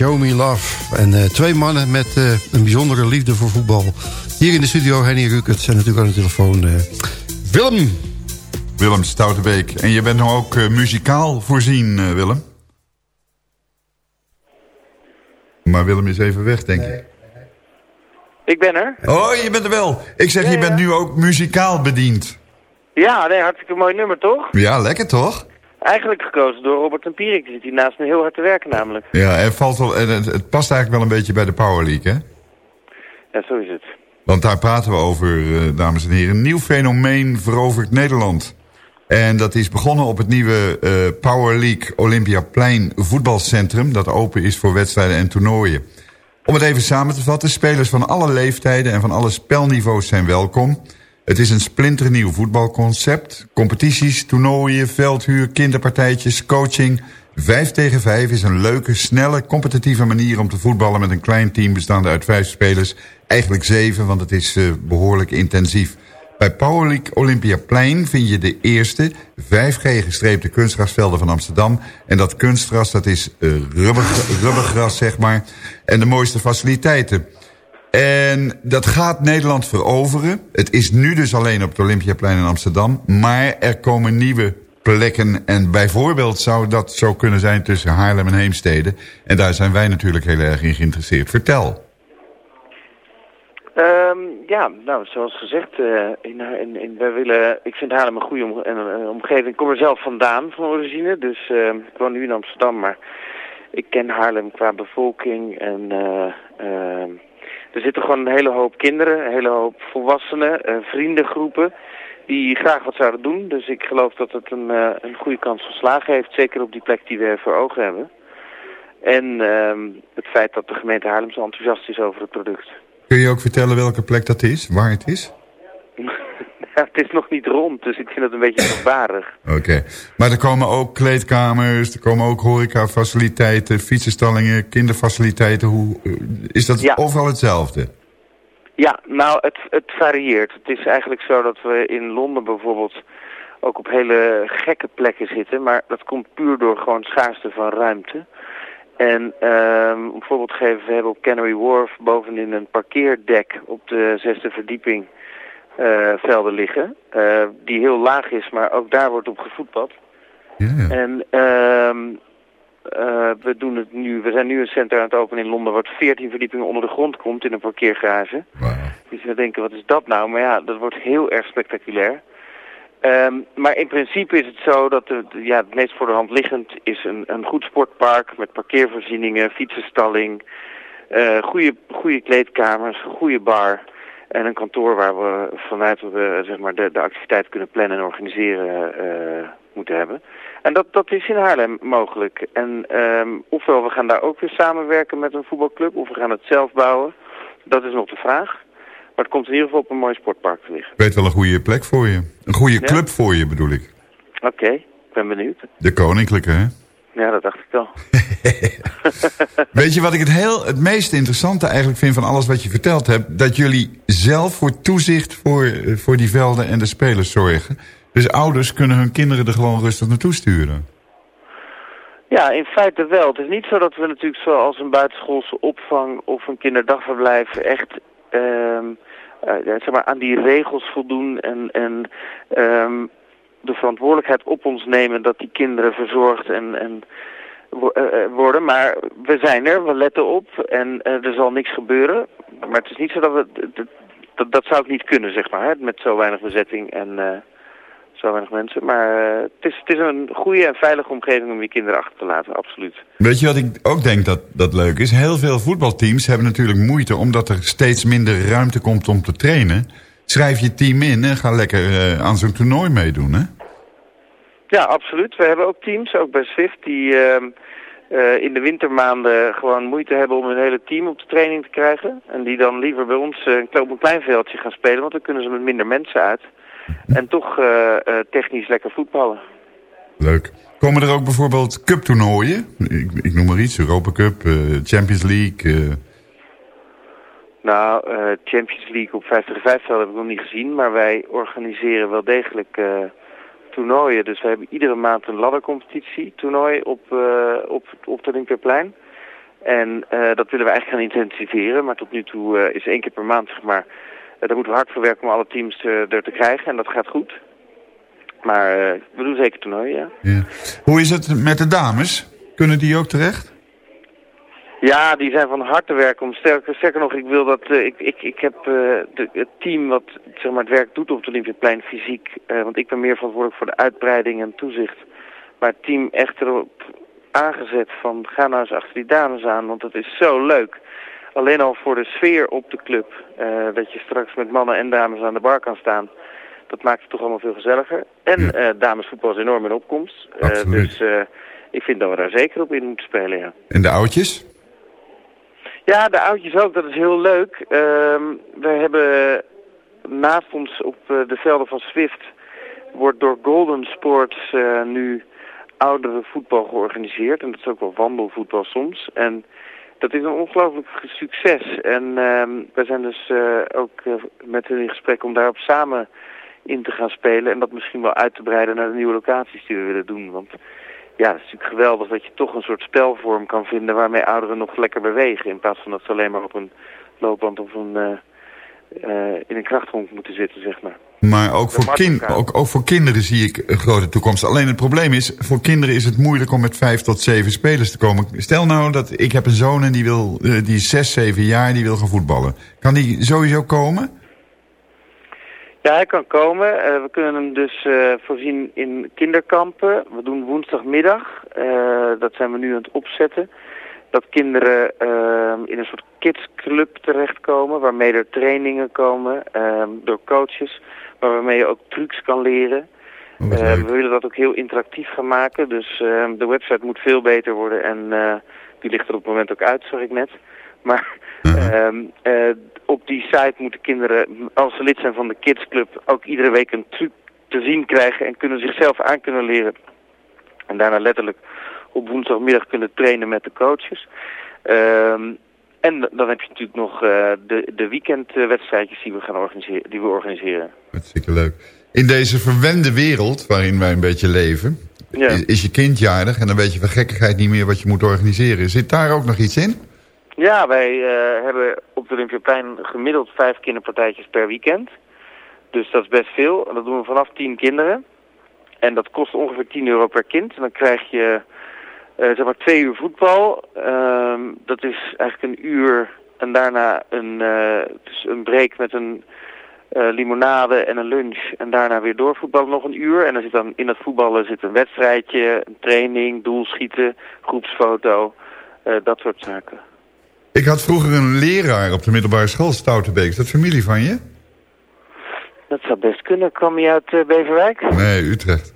Show Me Love. En eh, twee mannen met eh, een bijzondere liefde voor voetbal. Hier in de studio Henny Rukert en natuurlijk aan de telefoon eh, Willem. Willem Stoutenbeek. En je bent nou ook eh, muzikaal voorzien, eh, Willem? Maar Willem is even weg, denk ik. Ik ben er. Oh, je bent er wel. Ik zeg, Ja, je bent ja. nu ook muzikaal bediend. Ja, nee, hartstikke mooi nummer, toch? Ja, lekker toch? Eigenlijk gekozen door Robert en Pierik. Die zit hier naast me heel hard te werken namelijk. Ja, en valt wel, en het, het past eigenlijk wel een beetje bij de Power League, hè? Ja, zo is het. Want daar praten we over, eh, dames en heren. Een nieuw fenomeen verovert Nederland. En dat is begonnen op het nieuwe eh, Power League Olympiaplein voetbalcentrum... dat open is voor wedstrijden en toernooien. Om het even samen te vatten, spelers van alle leeftijden... en van alle spelniveaus zijn welkom. Het is een splinternieuw voetbalconcept. Competities, toernooien, veldhuur, kinderpartijtjes, coaching... Vijf tegen vijf is een leuke, snelle, competitieve manier om te voetballen... met een klein team bestaande uit vijf spelers. Eigenlijk zeven, want het is eh, behoorlijk intensief. Bij League Olympiaplein vind je de eerste 5G gestreepte kunstgrasvelden van Amsterdam. En dat kunstgras, dat is eh, rubber, rubbergras, zeg maar. En de mooiste faciliteiten. En dat gaat Nederland veroveren. Het is nu dus alleen op het Olympiaplein in Amsterdam. Maar er komen nieuwe plekken. En bijvoorbeeld zou dat zo kunnen zijn tussen Haarlem en Heemstede. En daar zijn wij natuurlijk heel erg in geïnteresseerd. Vertel. Ehm, ja, nou, zoals gezegd, eh, in, in, willen, ik vind Haarlem een goede om, en, eh, omgeving. Ik kom er zelf vandaan, van origine, dus eh, ik woon nu in Amsterdam, maar ik ken Haarlem qua bevolking en ehm, er zitten gewoon een hele hoop kinderen, een hele hoop volwassenen, eh, vriendengroepen die graag wat zouden doen. Dus ik geloof dat het een, eh, een goede kans van slagen heeft, zeker op die plek die we voor ogen hebben. En ehm, het feit dat de gemeente Haarlem zo enthousiast is over het product. Kun je ook vertellen welke plek dat is? Waar het is? Ja, het is nog niet rond, dus ik vind het een beetje verbarig. Oké. Maar er komen ook kleedkamers, er komen ook horecafaciliteiten, fietsenstallingen, kinderfaciliteiten. Hoe, eh, is dat Ja. overal hetzelfde? Ja, nou, het, het varieert. Het is eigenlijk zo dat we in Londen bijvoorbeeld ook op hele gekke plekken zitten. Maar dat komt puur door gewoon schaarste van ruimte. En ehm, om een voorbeeld te geven, we hebben op Canary Wharf bovenin een parkeerdek op de zesde verdieping velden liggen. eh, die heel laag is, maar ook daar wordt op gevoetbald. En ehm, eh, we doen het nu, we zijn nu een center aan het openen in Londen wat 14 verdiepingen onder de grond komt in een parkeergarage. Dus we denken, wat is dat nou? Maar ja, dat wordt heel erg spectaculair. Ehm, maar in principe is het zo dat de, ja, het meest voor de hand liggend is een, een goed sportpark met parkeervoorzieningen, fietsenstalling, eh goede, goede kleedkamers, goede bar en een kantoor waar we vanuit we zeg maar, de, de activiteit kunnen plannen en organiseren eh, moeten hebben. En dat, dat is in Haarlem mogelijk. En ehm, ofwel we gaan daar ook weer samenwerken met een voetbalclub of we gaan het zelf bouwen. Dat is nog de vraag. Maar het komt in ieder geval op een mooi sportpark te liggen. Ik weet wel een goede plek voor je. Een goede Ja? club voor je bedoel ik. Oké, ik ben benieuwd. De Koninklijke, hè? Ja, dat dacht ik al. Weet je wat ik het, heel, het meest interessante eigenlijk vind van alles wat je verteld hebt? Dat jullie zelf voor toezicht voor, eh, voor die velden en de spelers zorgen. Dus ouders kunnen hun kinderen er gewoon rustig naartoe sturen. Ja, in feite wel. Het is niet zo dat we natuurlijk zoals een buitenschoolse opvang of een kinderdagverblijf echt ehm, eh, zeg maar aan die regels voldoen en, en ehm, de verantwoordelijkheid op ons nemen dat die kinderen verzorgd en, en eh, eh, worden. Maar we zijn er, we letten op en eh, er zal niks gebeuren. Maar het is niet zo dat we... dat- Dat, zou ik niet kunnen, zeg maar, hè, met zo weinig bezetting en zo weinig mensen. Maar het, is, het is een goede en veilige omgeving om je kinderen achter te laten, absoluut. Weet je wat ik ook denk dat, dat leuk is? Heel veel voetbalteams hebben natuurlijk moeite... omdat er steeds minder ruimte komt om te trainen. Schrijf je team in en ga lekker eh, aan zo'n toernooi meedoen, hè? Ja, absoluut. We hebben ook teams, ook bij Swift, die ehm, eh, in de wintermaanden gewoon moeite hebben om hun hele team op de training te krijgen. En die dan liever bij ons eh, een op een klein veldje gaan spelen, want dan kunnen ze met minder mensen uit. En toch technisch lekker voetballen. Leuk. Komen er ook bijvoorbeeld cuptoernooien? Ik, ik noem maar iets, Europa Cup, Champions League... Nou, eh, Champions League op 5 tegen 5 velden heb ik nog niet gezien, maar wij organiseren wel degelijk eh, toernooien. Dus we hebben iedere maand een laddercompetitie toernooi op, eh op, op het Olympiaplein. En dat willen we eigenlijk gaan intensiveren. Maar tot nu toe is één keer per maand, zeg maar. daar moeten we hard voor werken om alle teams er te krijgen. En dat gaat goed. Maar we doen zeker toernooien, ja. Ja. Hoe is het met de dames? Kunnen die ook terecht? Ja, die zijn van harte werk om. Sterker, sterker nog, ik wil dat. eh, ik, ik, ik heb eh, de, het team wat zeg maar, het werk doet op het Olympiaplein fysiek. eh, want ik ben meer verantwoordelijk voor de uitbreiding en toezicht. Maar het team echt erop aangezet van ga nou eens achter die dames aan, want het is zo leuk. Alleen al voor de sfeer op de club. dat je straks met mannen en dames aan de bar kan staan. Dat maakt het toch allemaal veel gezelliger. En damesvoetbal is enorm in opkomst. Dus ik vind dat we daar zeker op in moeten spelen, ja. En de oudjes? Ja, de oudjes ook, dat is heel leuk. Ehm we hebben naast ons op eh, de velden van Swift wordt door Golden Sports eh, nu oudere voetbal georganiseerd. En dat is ook wel wandelvoetbal soms. En dat is een ongelooflijk succes. En ehm we zijn dus eh, ook met hen in gesprek om daarop samen in te gaan spelen. En dat misschien wel uit te breiden naar de nieuwe locaties die we willen doen. Want ja, het is natuurlijk geweldig dat je toch een soort spelvorm kan vinden waarmee ouderen nog lekker bewegen. In plaats van dat ze alleen maar op een loopband of een, eh, eh, in een krachthonk moeten zitten, zeg maar. Maar ook voor, ook, ook voor kinderen zie ik een grote toekomst. Alleen het probleem is, voor kinderen is het moeilijk om met vijf tot zeven spelers te komen. Stel nou dat ik heb een zoon en die, wil, eh, die is zes, zeven jaar, die wil gaan voetballen. Kan die sowieso komen? Ja, hij kan komen. Eh, we kunnen hem dus eh, voorzien in kinderkampen. We doen woensdagmiddag. eh, dat zijn we nu aan het opzetten. Dat kinderen eh, in een soort kidsclub terechtkomen. Waarmee er trainingen komen eh, door coaches. Maar waarmee je ook trucs kan leren. Oh, we willen dat ook heel interactief gaan maken. Dus eh, de website moet veel beter worden. En die ligt er op het moment ook uit, zag ik net. Maar Uh-huh. ehm, eh, op die site moeten kinderen, als ze lid zijn van de kidsclub, ook iedere week een truc te zien krijgen en kunnen zichzelf aan kunnen leren. En daarna letterlijk op woensdagmiddag kunnen trainen met de coaches. Ehm, en dan heb je natuurlijk nog eh, de, de weekendwedstrijdjes die we gaan organiseren. Die we organiseren. Hartstikke leuk. In deze verwende wereld waarin wij een beetje leven... Ja. is, is je kind jarig en dan weet je van gekkigheid niet meer wat je moet organiseren. Zit daar ook nog iets in? Ja, wij eh, hebben op de Olympiaplein gemiddeld vijf kinderpartijtjes per weekend. Dus dat is best veel. En dat doen we vanaf tien kinderen. En dat kost ongeveer 10 euro per kind. En dan krijg je eh, zeg maar twee uur voetbal. Ehm, dat is eigenlijk een uur en daarna een, eh, dus een break met een limonade en een lunch. En daarna weer doorvoetballen nog een uur. En dan zit dan in dat voetballen zit een wedstrijdje, een training, doelschieten, groepsfoto. dat soort zaken. Ik had vroeger een leraar op de middelbare school, Stoutenbeek. Is dat familie van je? Dat zou best kunnen. Kwam je uit eh, Beverwijk? Nee, Utrecht.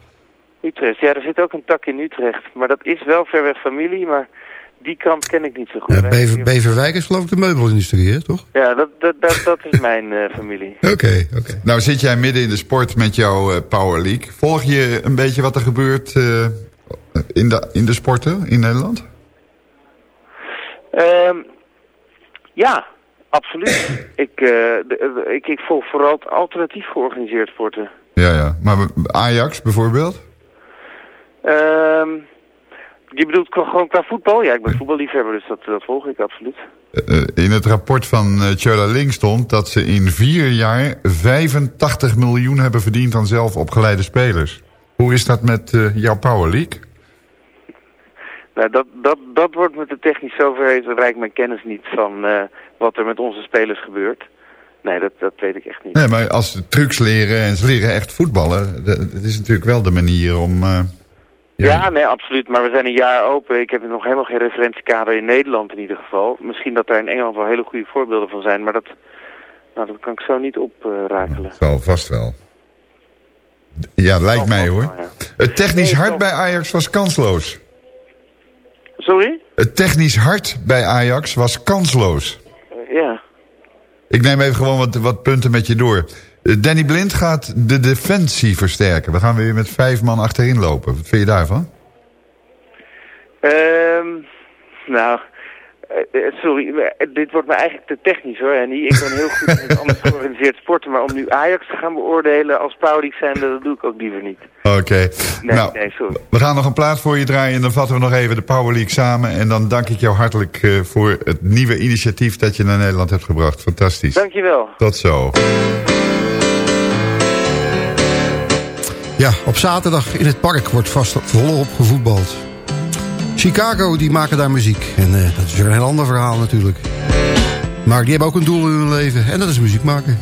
Utrecht. Ja, er zit ook een tak in Utrecht. Maar dat is wel ver weg familie, maar die kant ken ik niet zo goed. Ja, Bever, Beverwijk is geloof ik de meubelindustrie, hè, toch? Ja, dat, dat, dat, dat is mijn eh, familie. Oké, oké. Nou zit jij midden in de sport met jouw eh, Power League. Volg je een beetje wat er gebeurt eh, in, de, in de sporten in Nederland? Ehm, ja, absoluut. ik, eh, de- de- ik, ik volg vooral het alternatief georganiseerd sporten. Ja, ja. Maar Ajax bijvoorbeeld? Ehm je bedoelt gewoon qua voetbal? Ja, ik ben voetballiefhebber, dus dat, dat volg ik absoluut. Eh, eh, in het rapport van uh, Tjöla Link stond dat ze in vier jaar 85 miljoen hebben verdiend aan zelf opgeleide spelers. Hoe is dat met eh, jouw Power League? Nou, dat, dat, dat wordt met de technisch zover rijk mijn kennis niet van eh, wat er met onze spelers gebeurt. Nee, dat, dat weet ik echt niet. Nee, maar als ze trucs leren en ze leren echt voetballen... dat dat is natuurlijk wel de manier om... eh, Ja, nee, absoluut. Maar we zijn een jaar open. Ik heb nog helemaal geen referentiekader in Nederland in ieder geval. Misschien dat daar in Engeland wel hele goede voorbeelden van zijn, maar dat, nou, dat kan ik zo niet oprakelen. Zal vast wel. Ja, lijkt mij hoor. Het technisch hart bij Ajax was kansloos. Sorry? Het technisch hart bij Ajax was kansloos. Eh, ja. Ik neem even gewoon wat, wat punten met je door. Eh, Danny Blind gaat de defensie versterken. We gaan weer met vijf man achterin lopen. Wat vind je daarvan? Ehm, nou, sorry, maar, eh, dit wordt me eigenlijk te technisch hoor, Henny. Ik ben heel goed in het anders georganiseerd sporten, maar om nu Ajax te gaan beoordelen als Pauliek zijn, dat doe ik ook liever niet. Oké. Nee, nou, nee, sorry. we gaan nog een plaat voor je draaien en dan vatten we nog even de Power League samen. En dan dank ik jou hartelijk eh, voor het nieuwe initiatief dat je naar Nederland hebt gebracht. Fantastisch. Dankjewel. Tot zo. Ja, op zaterdag in het park wordt vast volop gevoetbald. Chicago, die maken daar muziek. En eh, dat is weer een heel ander verhaal natuurlijk. Maar die hebben ook een doel in hun leven. En dat is muziek maken.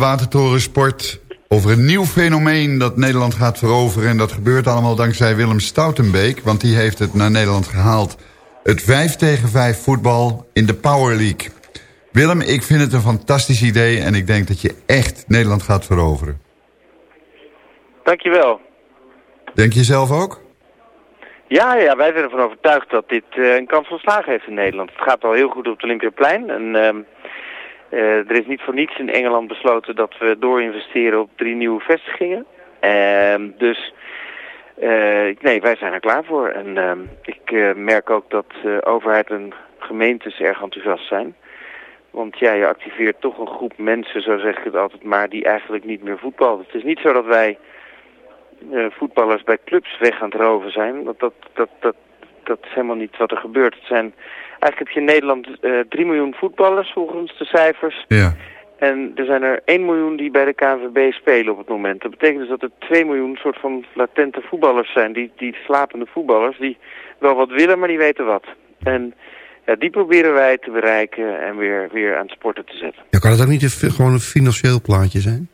Watertorensport over een nieuw fenomeen dat Nederland gaat veroveren. En dat gebeurt allemaal dankzij Willem Stoutenbeek, want die heeft het naar Nederland gehaald. Het 5 tegen 5 voetbal in de Power League. Willem, ik vind het een fantastisch idee en ik denk dat je echt Nederland gaat veroveren. Dankjewel. Denk je zelf ook? Ja, ja, wij zijn ervan overtuigd dat dit eh, een kans van slagen heeft in Nederland. Het gaat al heel goed op het Olympiaplein. En ehm, eh, er is niet voor niets in Engeland besloten dat we doorinvesteren op drie nieuwe vestigingen. Ehm, dus eh, nee, wij zijn er klaar voor. En ehm, ik eh, merk ook dat eh, overheid en gemeentes erg enthousiast zijn. Want ja, je activeert toch een groep mensen, zo zeg ik het altijd maar, die eigenlijk niet meer voetballen. Het is niet zo dat wij eh, voetballers bij clubs weg aan het roven zijn. Want dat, dat, dat, dat is helemaal niet wat er gebeurt. Het zijn, eigenlijk heb je in Nederland eh 3 miljoen voetballers volgens de cijfers. Ja. En er zijn er 1 miljoen die bij de KNVB spelen op het moment. Dat betekent dus dat er 2 miljoen soort van latente voetballers zijn. Die, die slapende voetballers die wel wat willen, maar die weten wat. En ja, die proberen wij te bereiken en weer, weer aan het sporten te zetten. Ja, kan het ook niet een, gewoon een financieel plaatje zijn?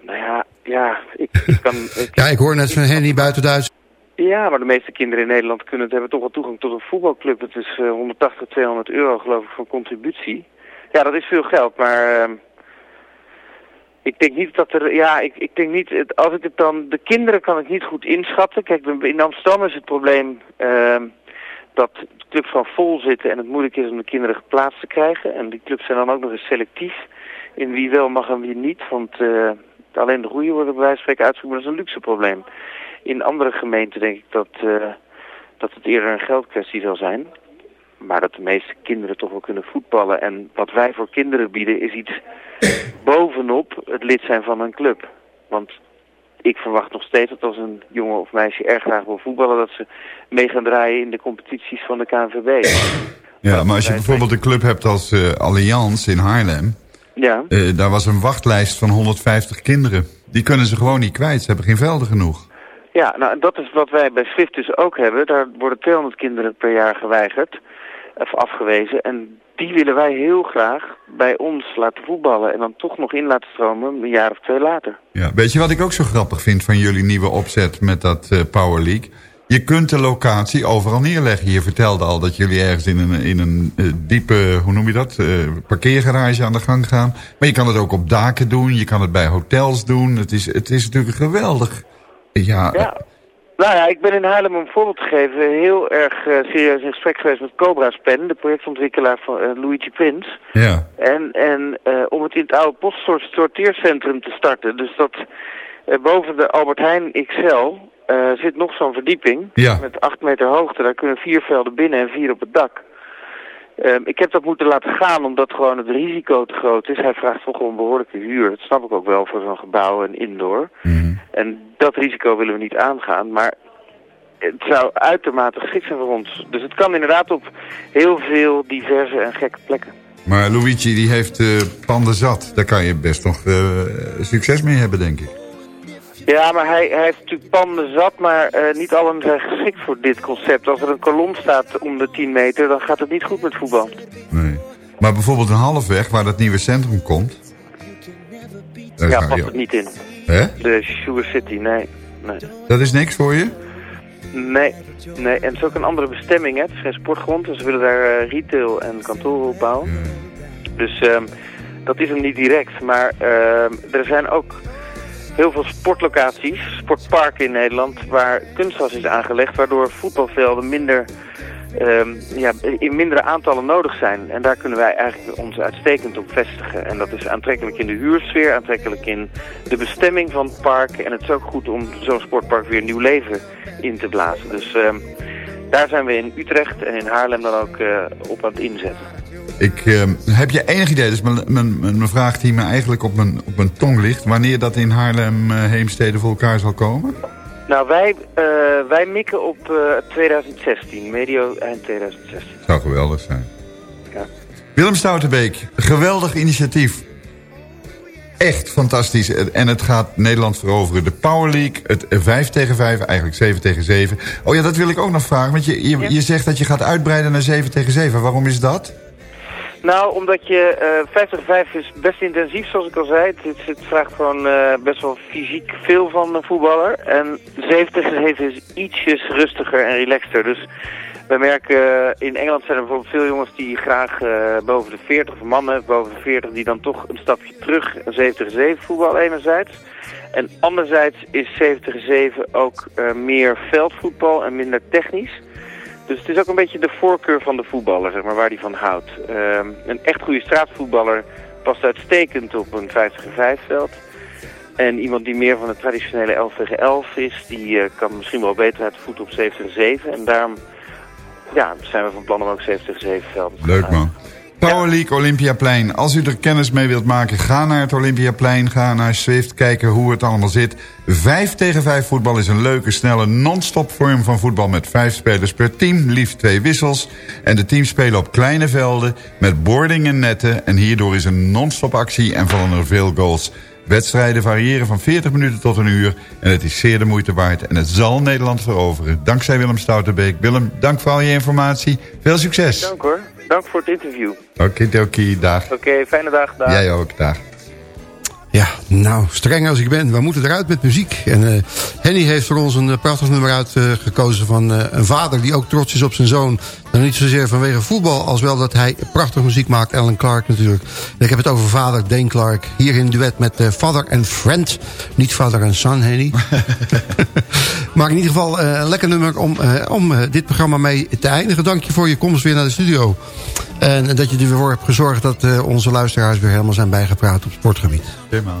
Nou ja, ja, ik, ik kan... Ik, Ja, ik hoor net van Henny buiten Duits. Ja, maar de meeste kinderen in Nederland kunnen hebben toch wel toegang tot een voetbalclub. Het is eh, 180, 200 euro geloof ik van contributie. Ja, dat is veel geld, maar ehm, ik denk niet dat er, ja, ik, ik denk niet, als ik het dan, de kinderen kan ik niet goed inschatten. Kijk, in Amsterdam is het probleem ehm, dat de clubs van vol zitten en het moeilijk is om de kinderen geplaatst te krijgen. En die clubs zijn dan ook nog eens selectief in wie wel mag en wie niet, want eh, alleen de goede worden bij wijze van spreken uitgezocht, maar dat is een luxe probleem. In andere gemeenten denk ik dat, eh, dat het eerder een geldkwestie zal zijn. Maar dat de meeste kinderen toch wel kunnen voetballen. En wat wij voor kinderen bieden is iets bovenop het lid zijn van een club. Want ik verwacht nog steeds dat als een jongen of meisje erg graag wil voetballen... dat ze mee gaan draaien in de competities van de KNVB. Ja, maar als je bijvoorbeeld een club hebt als eh Allianz in Haarlem... Ja, eh, daar was een wachtlijst van 150 kinderen. Die kunnen ze gewoon niet kwijt. Ze hebben geen velden genoeg. Ja nou dat is wat wij bij Swift dus ook hebben. Daar worden 200 kinderen per jaar geweigerd. Of afgewezen. En die willen wij heel graag bij ons laten voetballen. En dan toch nog in laten stromen een jaar of twee later. Ja. Weet je wat ik ook zo grappig vind van jullie nieuwe opzet met dat eh, Power League? Je kunt de locatie overal neerleggen. Je vertelde al dat jullie ergens in een, in een eh, diepe, hoe noem je dat, eh, parkeergarage aan de gang gaan. Maar je kan het ook op daken doen, je kan het bij hotels doen. Het is, het is natuurlijk geweldig. Ja, Ja. Nou ja, ik ben in Haarlem om een voorbeeld te geven heel erg eh, serieus in gesprek geweest met Cobra's Pen, de projectontwikkelaar van eh, Luigi Prins. ja. En, en eh, om het in het oude postsorteercentrum te starten. Dus dat boven de Albert Heijn XL zit nog zo'n verdieping. Ja. Met acht meter hoogte. Daar kunnen vier velden binnen en vier op het dak. Ehm, ik heb dat moeten laten gaan omdat gewoon het risico te groot is. Hij vraagt toch gewoon behoorlijke huur. Dat snap ik ook wel voor zo'n gebouw en indoor. En dat risico willen we niet aangaan. Maar het zou uitermate geschikt zijn voor ons. Dus het kan inderdaad op heel veel diverse en gekke plekken. Maar Luigi die heeft eh panden zat. Daar kan je best nog eh, succes mee hebben, denk ik. Ja, maar hij, hij heeft natuurlijk panden zat, maar eh, niet allen zijn geschikt voor dit concept. Als er een kolom staat om de 10 meter, dan gaat het niet goed met voetbal. Nee. Maar bijvoorbeeld een halfweg waar dat nieuwe centrum komt. daar ja, past het niet in. Hè? De Sugar City, nee. Nee. Dat is niks voor je? Nee, nee. En het is ook een andere bestemming, hè. Het is geen sportgrond, dus we willen daar eh, retail en kantoren op bouwen. Dus ehm, dat is hem niet direct. Maar ehm, er zijn ook heel veel sportlocaties, sportparken in Nederland, waar kunstgras is aangelegd, waardoor voetbalvelden minder, ehm, ja, in mindere aantallen nodig zijn. En daar kunnen wij eigenlijk ons uitstekend op vestigen. En dat is aantrekkelijk in de huursfeer, aantrekkelijk in de bestemming van het park. En het is ook goed om zo'n sportpark weer nieuw leven in te blazen. Dus ehm, daar zijn we in Utrecht en in Haarlem dan ook eh, op aan het inzetten. Ik, eh, heb je enig idee, dus mijn, mijn, mijn vraag die me eigenlijk op mijn, op mijn tong ligt... wanneer dat in Haarlem eh, Heemstede voor elkaar zal komen? Nou, wij, eh, wij mikken op eh, 2016, medio eind 2016. Zou geweldig zijn. Ja. Willem Stoutenbeek, geweldig initiatief. Echt fantastisch. En het gaat Nederland veroveren. De Power League, het 5 tegen 5, eigenlijk 7 tegen 7. Oh ja, dat wil ik ook nog vragen. Want je, je, je zegt dat je gaat uitbreiden naar 7 tegen 7. Waarom is dat? Nou, omdat je eh 5 tegen 5 is best intensief, zoals ik al zei. Het, het, vraagt gewoon eh, best wel fysiek veel van een voetballer. En 7 tegen 7 is ietsjes rustiger en relaxter. Dus we merken, eh, in Engeland zijn er bijvoorbeeld veel jongens die graag eh, boven de 40, of mannen boven de 40, die dan toch een stapje terug een 7 tegen 7 voetbal enerzijds. En anderzijds is 7 tegen 7 ook eh, meer veldvoetbal en minder technisch. Dus het is ook een beetje de voorkeur van de voetballer, zeg maar, waar die van houdt. Ehm, een echt goede straatvoetballer past uitstekend op een 5 tegen 5 veld. En iemand die meer van de traditionele 11 tegen 11 is, die kan misschien wel beter uit voet op 7 tegen 7. En daarom ja, zijn we van plan om ook 7 tegen 7 velden te Leuk gaan man. Power League Olympiaplein. Als u er kennis mee wilt maken, ga naar het Olympiaplein. Ga naar Swift, kijken hoe het allemaal zit. Vijf tegen vijf voetbal is een leuke, snelle, non-stop vorm van voetbal... met vijf spelers per team, liefst twee wissels. En de teams spelen op kleine velden met boarding en netten. En hierdoor is een non-stop actie en vallen er veel goals. Wedstrijden variëren van 40 minuten tot een uur. En het is zeer de moeite waard. En het zal Nederland veroveren. Dankzij Willem Stoutenbeek. Willem, dank voor al je informatie. Veel succes. Dank hoor. Dank voor het interview. Oké, oké, dag. Oké, fijne dag. Dag. Jij ook, dag. Ja, nou, streng als ik ben, we moeten eruit met muziek. En eh, Henny heeft voor ons een eh, prachtig nummer uitgekozen van eh, een vader... die ook trots is op zijn zoon. En niet zozeer vanwege voetbal, als wel dat hij prachtig muziek maakt. Alan Clark natuurlijk. En ik heb het over vader Dane Clark. Hier in duet met Father and Friend. Niet Father and Son, Henny. maar in ieder geval een lekker nummer om, om dit programma mee te eindigen. Dank je voor je komst weer naar de studio. En dat je ervoor hebt gezorgd dat eh, onze luisteraars weer helemaal zijn bijgepraat op sportgebied. Helemaal.